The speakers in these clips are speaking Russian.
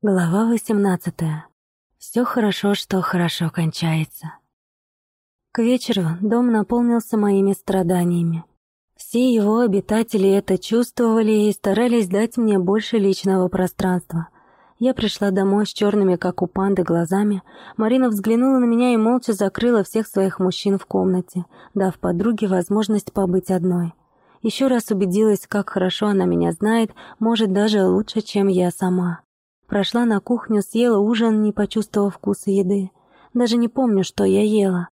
Глава 18. Все хорошо, что хорошо кончается. К вечеру дом наполнился моими страданиями. Все его обитатели это чувствовали и старались дать мне больше личного пространства. Я пришла домой с черными, как у панды, глазами. Марина взглянула на меня и молча закрыла всех своих мужчин в комнате, дав подруге возможность побыть одной. Еще раз убедилась, как хорошо она меня знает, может, даже лучше, чем я сама. Прошла на кухню, съела ужин, не почувствовав вкуса еды. Даже не помню, что я ела.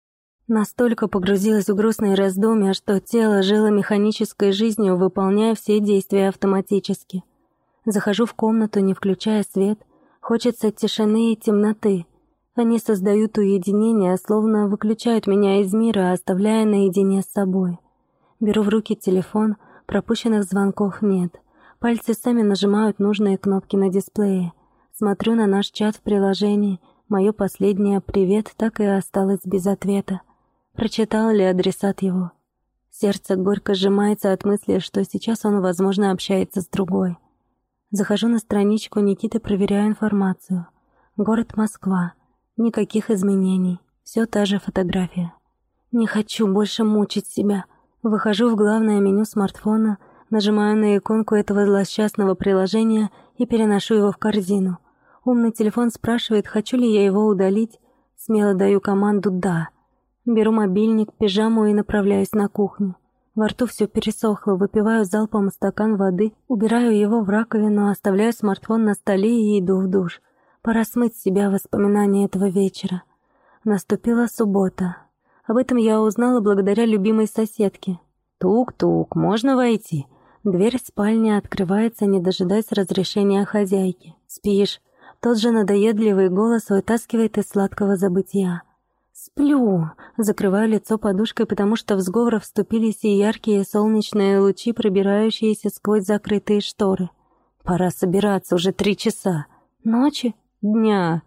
Настолько погрузилась в грустные раздумья, что тело жило механической жизнью, выполняя все действия автоматически. Захожу в комнату, не включая свет. Хочется тишины и темноты. Они создают уединение, словно выключают меня из мира, оставляя наедине с собой. Беру в руки телефон, пропущенных звонков нет. Пальцы сами нажимают нужные кнопки на дисплее. Смотрю на наш чат в приложении. Мое последнее «привет» так и осталось без ответа. Прочитал ли адресат его? Сердце горько сжимается от мысли, что сейчас он, возможно, общается с другой. Захожу на страничку Никиты, проверяю информацию. Город Москва. Никаких изменений. Все та же фотография. Не хочу больше мучить себя. Выхожу в главное меню смартфона, нажимаю на иконку этого злосчастного приложения и переношу его в корзину — Умный телефон спрашивает, хочу ли я его удалить. Смело даю команду «да». Беру мобильник, пижаму и направляюсь на кухню. Во рту все пересохло, выпиваю залпом стакан воды, убираю его в раковину, оставляю смартфон на столе и иду в душ. Пора смыть с себя воспоминания этого вечера. Наступила суббота. Об этом я узнала благодаря любимой соседке. «Тук-тук, можно войти?» Дверь спальни открывается, не дожидаясь разрешения хозяйки. «Спишь?» Тот же надоедливый голос вытаскивает из сладкого забытия. Сплю, закрываю лицо подушкой, потому что в сговор вступились и яркие солнечные лучи, пробирающиеся сквозь закрытые шторы. Пора собираться, уже три часа. Ночи? Дня.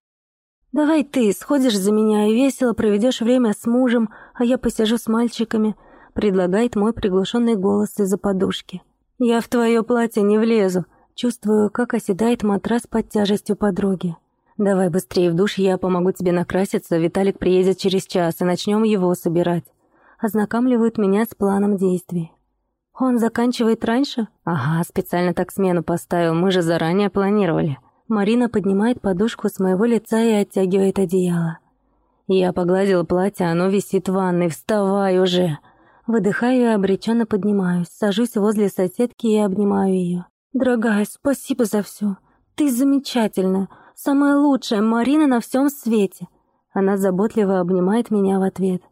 Давай ты сходишь за меня и весело проведешь время с мужем, а я посижу с мальчиками, предлагает мой приглушенный голос из-за подушки. Я в твое платье не влезу, Чувствую, как оседает матрас под тяжестью подруги. «Давай быстрее в душ, я помогу тебе накраситься, Виталик приедет через час, и начнем его собирать». Ознакомливают меня с планом действий. «Он заканчивает раньше?» «Ага, специально так смену поставил, мы же заранее планировали». Марина поднимает подушку с моего лица и оттягивает одеяло. Я погладила платье, оно висит в ванной, вставай уже. Выдыхаю и обреченно поднимаюсь, сажусь возле соседки и обнимаю ее. «Дорогая, спасибо за все. Ты замечательная, самая лучшая Марина на всем свете». Она заботливо обнимает меня в ответ.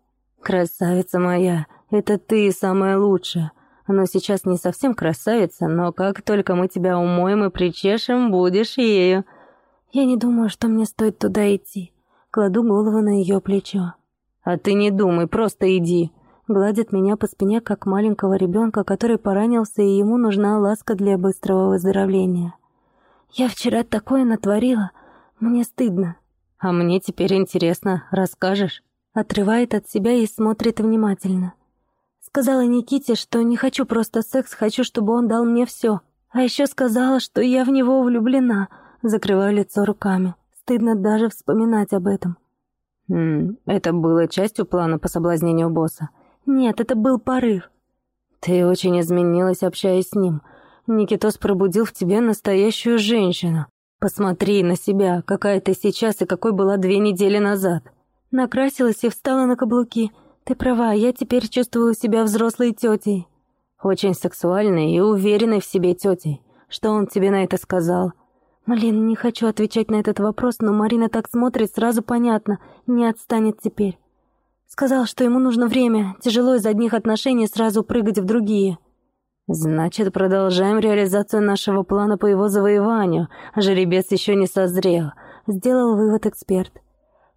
«Красавица моя, это ты самая лучшая. Но сейчас не совсем красавица, но как только мы тебя умоем и причешем, будешь ею». Я не думаю, что мне стоит туда идти. Кладу голову на ее плечо. «А ты не думай, просто иди гладит меня по спине, как маленького ребенка, который поранился, и ему нужна ласка для быстрого выздоровления. «Я вчера такое натворила. Мне стыдно». «А мне теперь интересно. Расскажешь?» Отрывает от себя и смотрит внимательно. Сказала Никите, что не хочу просто секс, хочу, чтобы он дал мне все. А еще сказала, что я в него влюблена. Закрываю лицо руками. Стыдно даже вспоминать об этом. «М это было частью плана по соблазнению босса?» Нет, это был порыв. Ты очень изменилась, общаясь с ним. Никитос пробудил в тебе настоящую женщину. Посмотри на себя, какая ты сейчас и какой была две недели назад. Накрасилась и встала на каблуки. Ты права, я теперь чувствую себя взрослой тетей. Очень сексуальной и уверенной в себе тетей. Что он тебе на это сказал? Блин, не хочу отвечать на этот вопрос, но Марина так смотрит, сразу понятно, не отстанет теперь. Сказал, что ему нужно время, тяжело из одних отношений сразу прыгать в другие. Значит, продолжаем реализацию нашего плана по его завоеванию. Жеребец еще не созрел. Сделал вывод эксперт.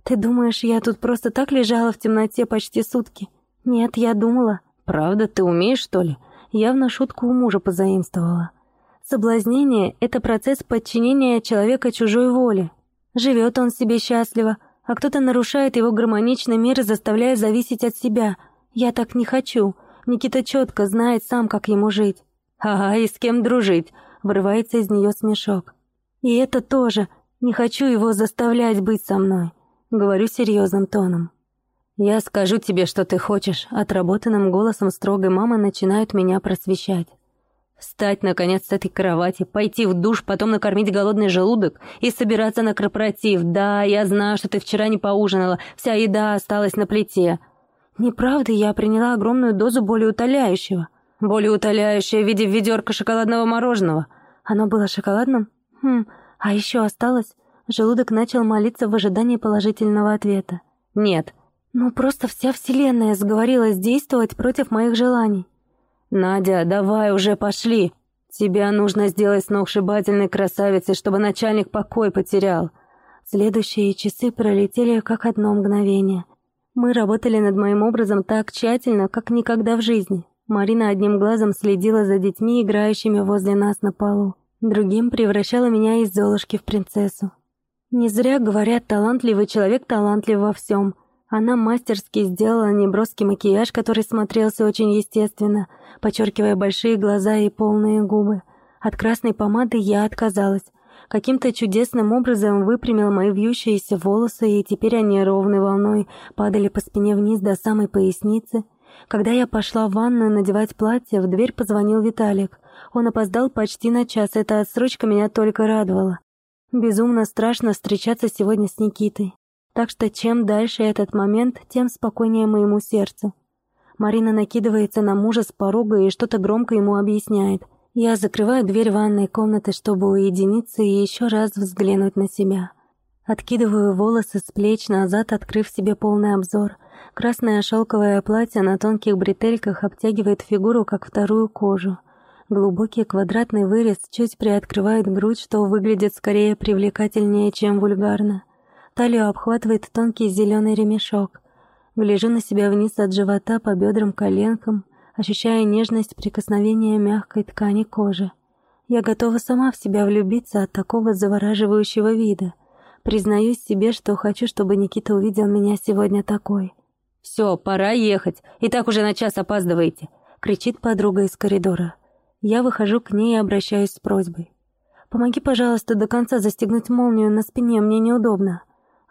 Ты думаешь, я тут просто так лежала в темноте почти сутки? Нет, я думала. Правда, ты умеешь, что ли? Явно шутку у мужа позаимствовала. Соблазнение — это процесс подчинения человека чужой воле. Живет он себе счастливо, а кто-то нарушает его гармоничный мир, заставляя зависеть от себя. Я так не хочу. Никита четко знает сам, как ему жить. Ага, и с кем дружить, вырывается из нее смешок. И это тоже. Не хочу его заставлять быть со мной. Говорю серьезным тоном. «Я скажу тебе, что ты хочешь», — отработанным голосом строгой мамы начинают меня просвещать. Встать, наконец, с этой кровати, пойти в душ, потом накормить голодный желудок и собираться на корпоратив. Да, я знаю, что ты вчера не поужинала, вся еда осталась на плите. Неправда, я приняла огромную дозу болеутоляющего. Болеутоляющее в виде ведерка шоколадного мороженого. Оно было шоколадным? Хм, а еще осталось. Желудок начал молиться в ожидании положительного ответа. Нет, ну просто вся вселенная сговорилась действовать против моих желаний. «Надя, давай уже пошли. Тебя нужно сделать сногсшибательной красавицей, чтобы начальник покой потерял». Следующие часы пролетели как одно мгновение. Мы работали над моим образом так тщательно, как никогда в жизни. Марина одним глазом следила за детьми, играющими возле нас на полу. Другим превращала меня из Золушки в принцессу. Не зря говорят, талантливый человек талантлив во всем. Она мастерски сделала неброский макияж, который смотрелся очень естественно, подчеркивая большие глаза и полные губы. От красной помады я отказалась. Каким-то чудесным образом выпрямила мои вьющиеся волосы, и теперь они ровной волной падали по спине вниз до самой поясницы. Когда я пошла в ванную надевать платье, в дверь позвонил Виталик. Он опоздал почти на час, эта отсрочка меня только радовала. Безумно страшно встречаться сегодня с Никитой. Так что чем дальше этот момент, тем спокойнее моему сердцу. Марина накидывается на мужа с порога и что-то громко ему объясняет. Я закрываю дверь ванной комнаты, чтобы уединиться и еще раз взглянуть на себя. Откидываю волосы с плеч назад, открыв себе полный обзор. Красное шелковое платье на тонких бретельках обтягивает фигуру, как вторую кожу. Глубокий квадратный вырез чуть приоткрывает грудь, что выглядит скорее привлекательнее, чем вульгарно. Талию обхватывает тонкий зеленый ремешок. Гляжу на себя вниз от живота по бедрам, коленкам, ощущая нежность прикосновения мягкой ткани кожи. Я готова сама в себя влюбиться от такого завораживающего вида. Признаюсь себе, что хочу, чтобы Никита увидел меня сегодня такой. «Все, пора ехать, и так уже на час опаздываете», — кричит подруга из коридора. Я выхожу к ней и обращаюсь с просьбой. «Помоги, пожалуйста, до конца застегнуть молнию на спине, мне неудобно».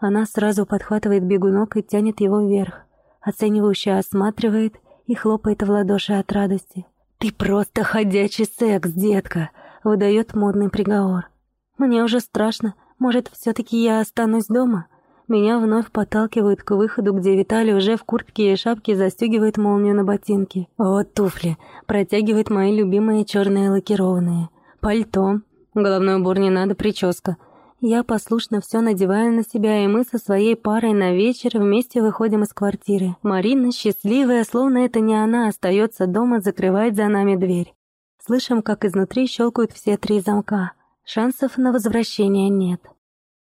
Она сразу подхватывает бегунок и тянет его вверх, оценивающе осматривает и хлопает в ладоши от радости. «Ты просто ходячий секс, детка!» — выдает модный приговор. «Мне уже страшно. Может, все таки я останусь дома?» Меня вновь подталкивают к выходу, где Виталий уже в куртке и шапке застегивает молнию на ботинке. Вот туфли. Протягивает мои любимые черные лакированные. Пальто. Головной убор не надо, прическа. Я послушно все надеваю на себя, и мы со своей парой на вечер вместе выходим из квартиры. Марина, счастливая, словно это не она, остается дома, закрывает за нами дверь. Слышим, как изнутри щелкают все три замка. Шансов на возвращение нет.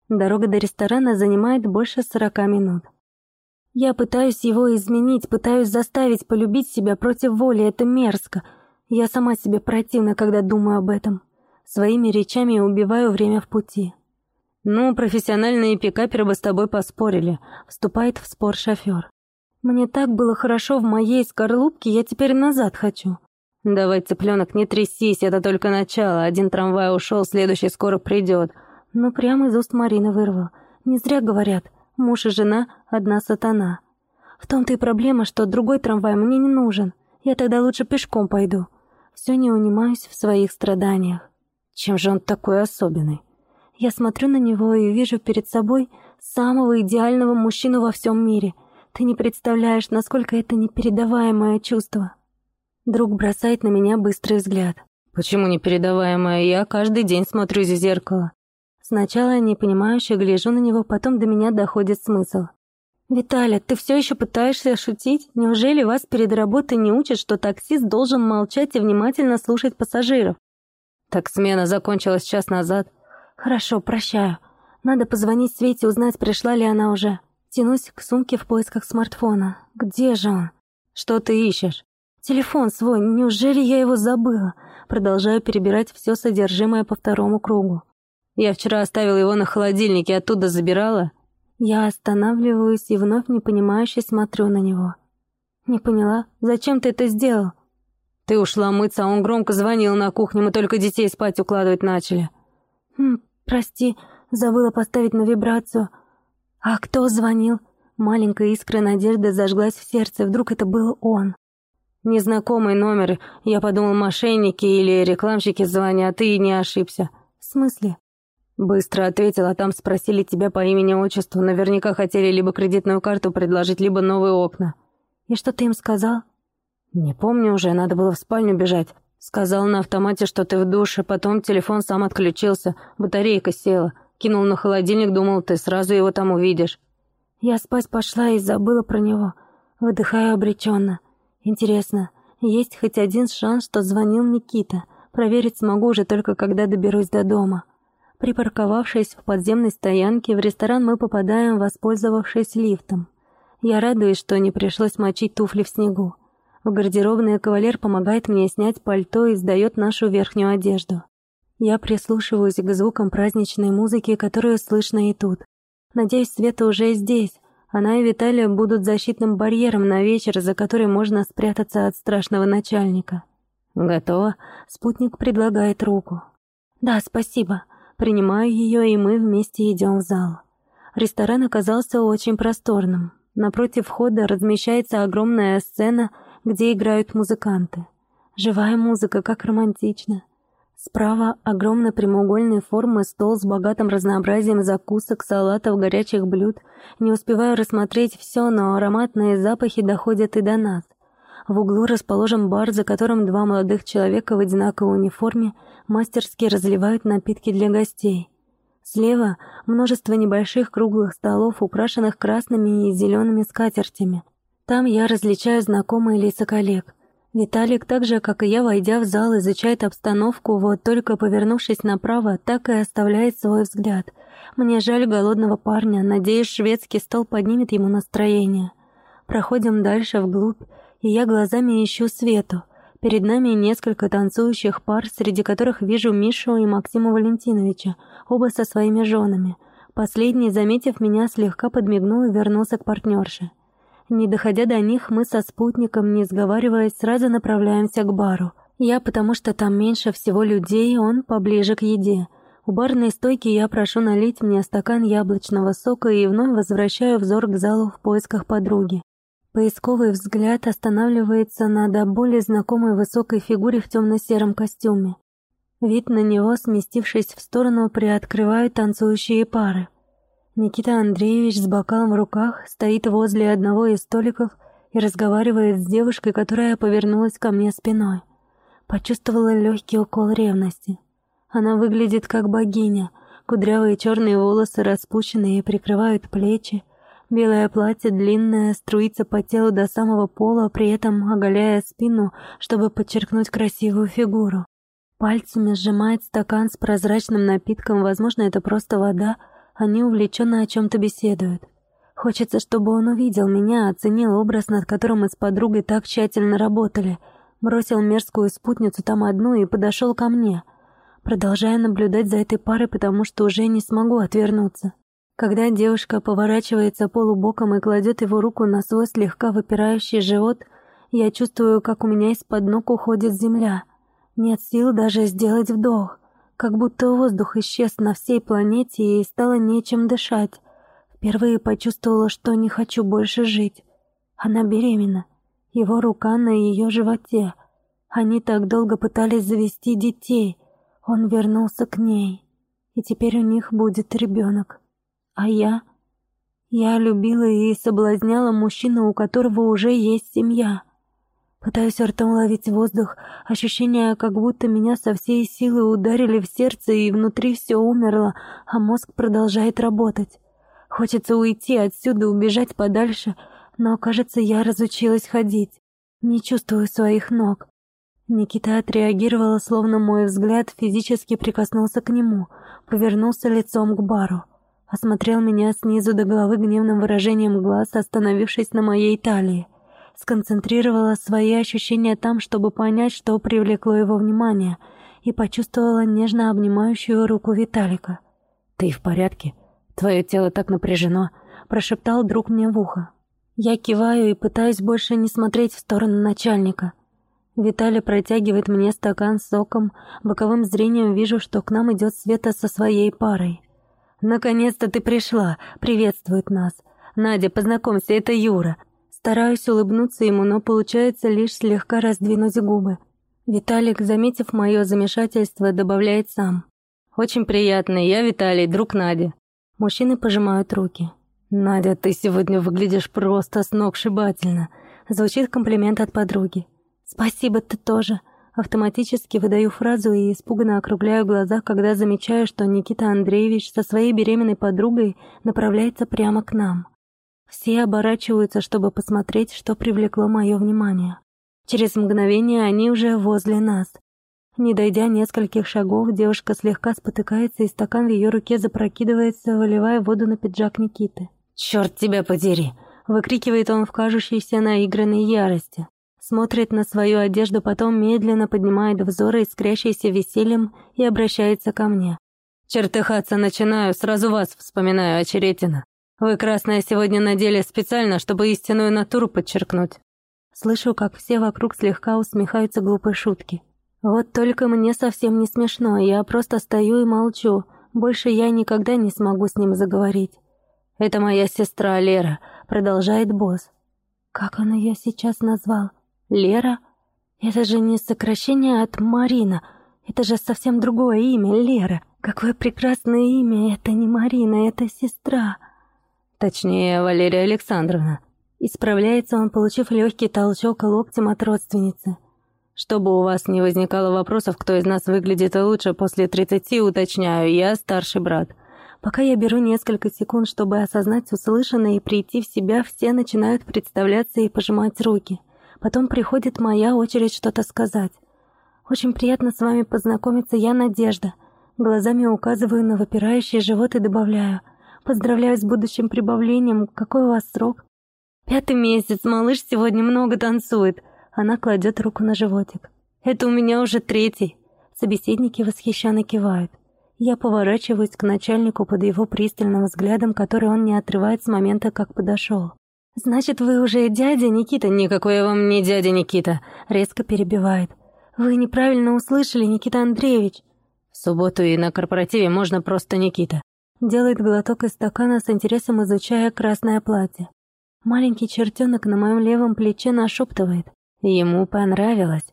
Дорога до ресторана занимает больше сорока минут. Я пытаюсь его изменить, пытаюсь заставить полюбить себя против воли, это мерзко. Я сама себе противна, когда думаю об этом. Своими речами убиваю время в пути. «Ну, профессиональные пикаперы бы с тобой поспорили», — вступает в спор шофер. «Мне так было хорошо в моей скорлупке, я теперь назад хочу». «Давай, цыпленок, не трясись, это только начало. Один трамвай ушел, следующий скоро придет». Но прямо из уст Марины вырвал. Не зря говорят, муж и жена — одна сатана. В том-то и проблема, что другой трамвай мне не нужен. Я тогда лучше пешком пойду. Все не унимаюсь в своих страданиях. Чем же он такой особенный? Я смотрю на него и вижу перед собой самого идеального мужчину во всем мире. Ты не представляешь, насколько это непередаваемое чувство. Друг бросает на меня быстрый взгляд. Почему непередаваемое? Я каждый день смотрюсь в зеркало. Сначала я непонимающе гляжу на него, потом до меня доходит смысл. «Виталя, ты все еще пытаешься шутить? Неужели вас перед работой не учат, что таксист должен молчать и внимательно слушать пассажиров?» «Так смена закончилась час назад. «Хорошо, прощаю. Надо позвонить Свете, узнать, пришла ли она уже. Тянусь к сумке в поисках смартфона. Где же он? Что ты ищешь? Телефон свой, неужели я его забыла? Продолжаю перебирать все содержимое по второму кругу. Я вчера оставила его на холодильнике, оттуда забирала. Я останавливаюсь и вновь непонимающе смотрю на него. Не поняла, зачем ты это сделал? Ты ушла мыться, а он громко звонил на кухне, мы только детей спать укладывать начали. «Хм, прости, Забыла поставить на вибрацию. А кто звонил? Маленькая искра надежды зажглась в сердце. Вдруг это был он. Незнакомый номер. Я подумал, мошенники или рекламщики звонят, и не ошибся. В смысле? Быстро ответила, там спросили тебя по имени-отчеству. Наверняка хотели либо кредитную карту предложить, либо новые окна. И что ты им сказал? Не помню уже, надо было в спальню бежать. Сказал на автомате, что ты в душе, потом телефон сам отключился, батарейка села. Кинул на холодильник, думал, ты сразу его там увидишь. Я спать пошла и забыла про него. Выдыхаю обреченно. Интересно, есть хоть один шанс, что звонил Никита? Проверить смогу уже только когда доберусь до дома. Припарковавшись в подземной стоянке, в ресторан мы попадаем, воспользовавшись лифтом. Я радуюсь, что не пришлось мочить туфли в снегу. В гардеробной кавалер помогает мне снять пальто и сдает нашу верхнюю одежду. Я прислушиваюсь к звукам праздничной музыки, которую слышно и тут. Надеюсь, Света уже здесь. Она и Виталия будут защитным барьером на вечер, за который можно спрятаться от страшного начальника. «Готово?» Спутник предлагает руку. «Да, спасибо». Принимаю ее, и мы вместе идем в зал. Ресторан оказался очень просторным. Напротив входа размещается огромная сцена, где играют музыканты. Живая музыка, как романтично. Справа огромный прямоугольной формы стол с богатым разнообразием закусок, салатов, горячих блюд. Не успеваю рассмотреть все, но ароматные запахи доходят и до нас. В углу расположен бар, за которым два молодых человека в одинаковой униформе мастерски разливают напитки для гостей. Слева множество небольших круглых столов, украшенных красными и зелеными скатертями. Там я различаю знакомые лица коллег. Виталик, так же, как и я, войдя в зал, изучает обстановку, вот только повернувшись направо, так и оставляет свой взгляд. Мне жаль голодного парня, надеюсь, шведский стол поднимет ему настроение. Проходим дальше вглубь, и я глазами ищу Свету. Перед нами несколько танцующих пар, среди которых вижу Мишу и Максима Валентиновича, оба со своими женами. Последний, заметив меня, слегка подмигнул и вернулся к партнерше. Не доходя до них, мы со спутником, не сговариваясь, сразу направляемся к бару. Я, потому что там меньше всего людей, он поближе к еде. У барной стойки я прошу налить мне стакан яблочного сока и вновь возвращаю взор к залу в поисках подруги. Поисковый взгляд останавливается на до более знакомой высокой фигуре в темно-сером костюме. Вид на него, сместившись в сторону, приоткрывают танцующие пары. Никита Андреевич с бокалом в руках стоит возле одного из столиков и разговаривает с девушкой, которая повернулась ко мне спиной. Почувствовала легкий укол ревности. Она выглядит как богиня. Кудрявые черные волосы распущенные прикрывают плечи, Белое платье длинное, струится по телу до самого пола, при этом оголяя спину, чтобы подчеркнуть красивую фигуру. Пальцами сжимает стакан с прозрачным напитком, возможно, это просто вода, они увлеченно о чем-то беседуют. Хочется, чтобы он увидел меня, оценил образ, над которым мы с подругой так тщательно работали, бросил мерзкую спутницу там одну и подошел ко мне. Продолжая наблюдать за этой парой, потому что уже не смогу отвернуться. Когда девушка поворачивается полубоком и кладет его руку на свой слегка выпирающий живот, я чувствую, как у меня из-под ног уходит земля. Нет сил даже сделать вдох, как будто воздух исчез на всей планете и стало нечем дышать. Впервые почувствовала, что не хочу больше жить. Она беременна. Его рука на ее животе. Они так долго пытались завести детей. Он вернулся к ней. И теперь у них будет ребенок. А я? Я любила и соблазняла мужчину, у которого уже есть семья. Пытаюсь ртом ловить воздух, ощущение, как будто меня со всей силы ударили в сердце и внутри все умерло, а мозг продолжает работать. Хочется уйти отсюда, убежать подальше, но, кажется, я разучилась ходить. Не чувствую своих ног. Никита отреагировала, словно мой взгляд физически прикоснулся к нему, повернулся лицом к бару осмотрел меня снизу до головы гневным выражением глаз, остановившись на моей талии. Сконцентрировала свои ощущения там, чтобы понять, что привлекло его внимание, и почувствовала нежно обнимающую руку Виталика. «Ты в порядке? Твое тело так напряжено», — прошептал друг мне в ухо. Я киваю и пытаюсь больше не смотреть в сторону начальника. Виталий протягивает мне стакан с соком, боковым зрением вижу, что к нам идет Света со своей парой. «Наконец-то ты пришла!» — приветствует нас. «Надя, познакомься, это Юра». Стараюсь улыбнуться ему, но получается лишь слегка раздвинуть губы. Виталик, заметив мое замешательство, добавляет сам. «Очень приятно, я Виталий, друг Нади». Мужчины пожимают руки. «Надя, ты сегодня выглядишь просто сногсшибательно», — звучит комплимент от подруги. «Спасибо, ты тоже». Автоматически выдаю фразу и испуганно округляю глаза, когда замечаю, что Никита Андреевич со своей беременной подругой направляется прямо к нам. Все оборачиваются, чтобы посмотреть, что привлекло мое внимание. Через мгновение они уже возле нас. Не дойдя нескольких шагов, девушка слегка спотыкается, и стакан в ее руке запрокидывается, выливая воду на пиджак Никиты. «Черт тебя подери!» — выкрикивает он в кажущейся наигранной ярости смотрит на свою одежду, потом медленно поднимает взоры, искрящиеся весельем, и обращается ко мне. «Чертыхаться начинаю, сразу вас вспоминаю, Очеретина. Вы красное сегодня надели специально, чтобы истинную натуру подчеркнуть». Слышу, как все вокруг слегка усмехаются глупой шутки. Вот только мне совсем не смешно, я просто стою и молчу. Больше я никогда не смогу с ним заговорить. «Это моя сестра Лера», — продолжает босс. Как он ее сейчас назвал? Лера? Это же не сокращение от Марина. Это же совсем другое имя, Лера. Какое прекрасное имя. Это не Марина, это сестра. Точнее, Валерия Александровна. Исправляется он, получив легкий толчок локтем от родственницы. Чтобы у вас не возникало вопросов, кто из нас выглядит лучше после тридцати, уточняю, я старший брат. Пока я беру несколько секунд, чтобы осознать услышанное и прийти в себя, все начинают представляться и пожимать руки. Потом приходит моя очередь что-то сказать. «Очень приятно с вами познакомиться, я Надежда». Глазами указываю на выпирающий живот и добавляю. «Поздравляю с будущим прибавлением. Какой у вас срок?» «Пятый месяц, малыш сегодня много танцует». Она кладет руку на животик. «Это у меня уже третий». Собеседники восхищенно кивают. Я поворачиваюсь к начальнику под его пристальным взглядом, который он не отрывает с момента, как подошел. «Значит, вы уже дядя Никита?» «Никакой я вам не дядя Никита», — резко перебивает. «Вы неправильно услышали, Никита Андреевич». «В субботу и на корпоративе можно просто Никита». Делает глоток из стакана с интересом, изучая красное платье. Маленький чертенок на моем левом плече нашептывает. Ему понравилось.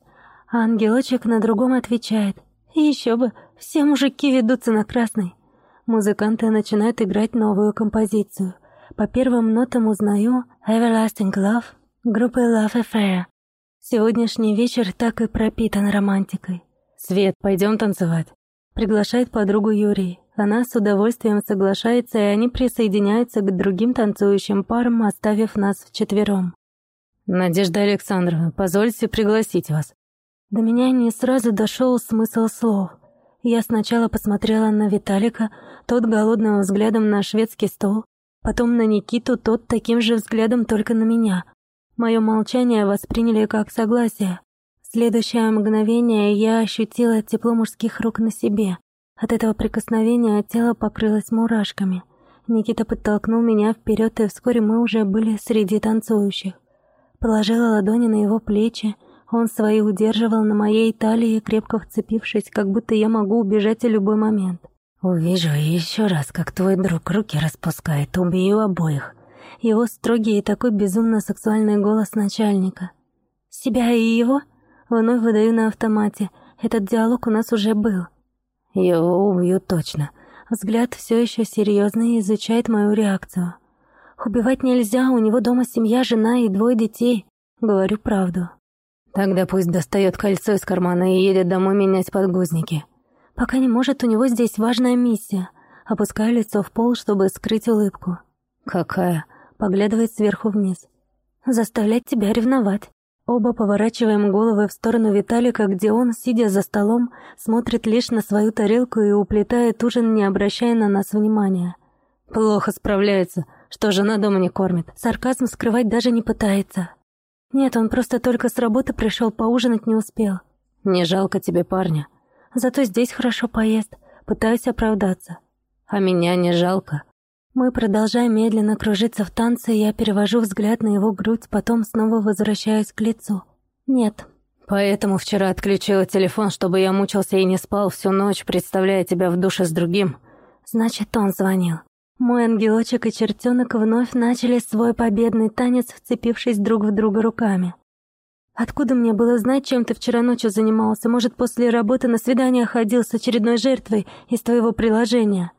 А ангелочек на другом отвечает. Еще бы, все мужики ведутся на красный. Музыканты начинают играть новую композицию. По первым нотам узнаю Everlasting Love группы Love Affair. Сегодняшний вечер так и пропитан романтикой. «Свет, пойдем танцевать», — приглашает подругу Юрий. Она с удовольствием соглашается, и они присоединяются к другим танцующим парам, оставив нас вчетвером. «Надежда Александровна, позвольте пригласить вас». До меня не сразу дошел смысл слов. Я сначала посмотрела на Виталика, тот голодным взглядом на шведский стол, Потом на Никиту, тот таким же взглядом только на меня. Мое молчание восприняли как согласие. В следующее мгновение я ощутила тепло мужских рук на себе. От этого прикосновения тело покрылось мурашками. Никита подтолкнул меня вперед, и вскоре мы уже были среди танцующих. Положила ладони на его плечи, он свои удерживал на моей талии, крепко вцепившись, как будто я могу убежать в любой момент. «Увижу еще раз, как твой друг руки распускает, убью обоих». Его строгий и такой безумно сексуальный голос начальника. «Себя и его?» Вновь выдаю на автомате. Этот диалог у нас уже был. Его убью точно. Взгляд все еще серьезный изучает мою реакцию. Убивать нельзя, у него дома семья, жена и двое детей. Говорю правду. Тогда пусть достает кольцо из кармана и едет домой менять подгузники. Пока не может, у него здесь важная миссия. Опускаю лицо в пол, чтобы скрыть улыбку. «Какая?» — поглядывает сверху вниз. «Заставлять тебя ревновать». Оба поворачиваем головы в сторону Виталика, где он, сидя за столом, смотрит лишь на свою тарелку и уплетает ужин, не обращая на нас внимания. «Плохо справляется. Что жена дома не кормит?» Сарказм скрывать даже не пытается. «Нет, он просто только с работы пришел, поужинать не успел». «Не жалко тебе парня?» Зато здесь хорошо поест. Пытаюсь оправдаться. А меня не жалко. Мы продолжаем медленно кружиться в танце, и я перевожу взгляд на его грудь, потом снова возвращаюсь к лицу. Нет. Поэтому вчера отключила телефон, чтобы я мучился и не спал всю ночь, представляя тебя в душе с другим. Значит, он звонил. Мой ангелочек и чертенок вновь начали свой победный танец, вцепившись друг в друга руками. Откуда мне было знать, чем ты вчера ночью занимался? Может, после работы на свидание ходил с очередной жертвой из твоего приложения?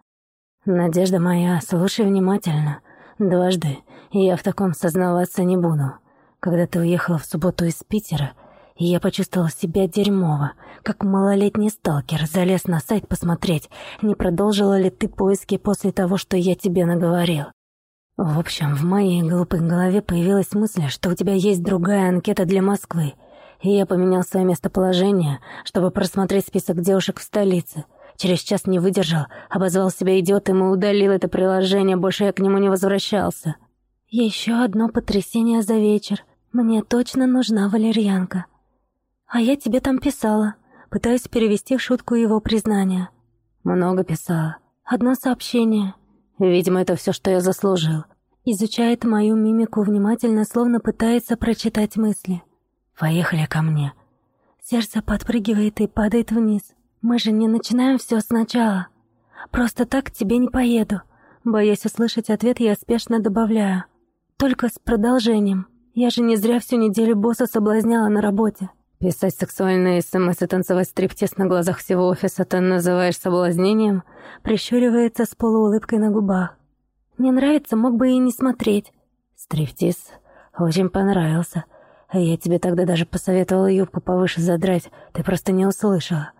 Надежда моя, слушай внимательно. Дважды я в таком сознаваться не буду. Когда ты уехала в субботу из Питера, я почувствовала себя дерьмово, как малолетний сталкер, залез на сайт посмотреть, не продолжила ли ты поиски после того, что я тебе наговорил. В общем, в моей глупой голове появилась мысль, что у тебя есть другая анкета для Москвы, и я поменял свое местоположение, чтобы просмотреть список девушек в столице. Через час не выдержал, обозвал себя идиотом и удалил это приложение, больше я к нему не возвращался. Еще одно потрясение за вечер. Мне точно нужна валерьянка. А я тебе там писала. Пытаюсь перевести в шутку его признание. Много писала. Одно сообщение. Видимо, это все, что я заслужил. Изучает мою мимику внимательно, словно пытается прочитать мысли. Поехали ко мне. Сердце подпрыгивает и падает вниз. Мы же не начинаем все сначала. Просто так к тебе не поеду. Боясь услышать ответ, я спешно добавляю. Только с продолжением. Я же не зря всю неделю босса соблазняла на работе. Писать сексуальные смс и танцевать стриптиз на глазах всего офиса ты называешь соблазнением? Прищуривается с полуулыбкой на губах. Не нравится, мог бы и не смотреть. Стриптиз очень понравился. Я тебе тогда даже посоветовала юбку повыше задрать, ты просто не услышала.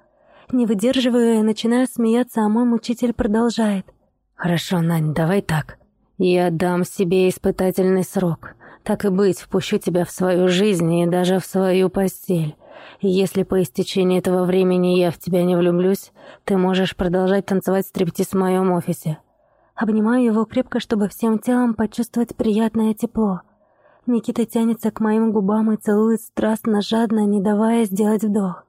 Не выдерживаю и начинаю смеяться, а мой мучитель продолжает. Хорошо, Нань, давай так. Я дам себе испытательный срок. Так и быть, впущу тебя в свою жизнь и даже в свою постель. Если по истечении этого времени я в тебя не влюблюсь, ты можешь продолжать танцевать стриптиз в моем офисе». Обнимаю его крепко, чтобы всем телом почувствовать приятное тепло. Никита тянется к моим губам и целует страстно, жадно, не давая сделать вдох.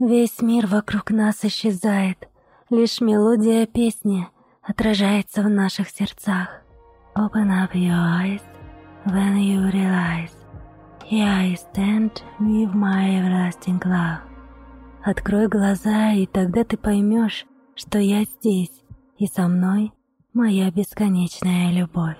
Весь мир вокруг нас исчезает. Лишь мелодия песни отражается в наших сердцах. Open up your eyes when you realize Here I stand with my everlasting love. Открой глаза, и тогда ты поймешь, что я здесь, и со мной моя бесконечная любовь.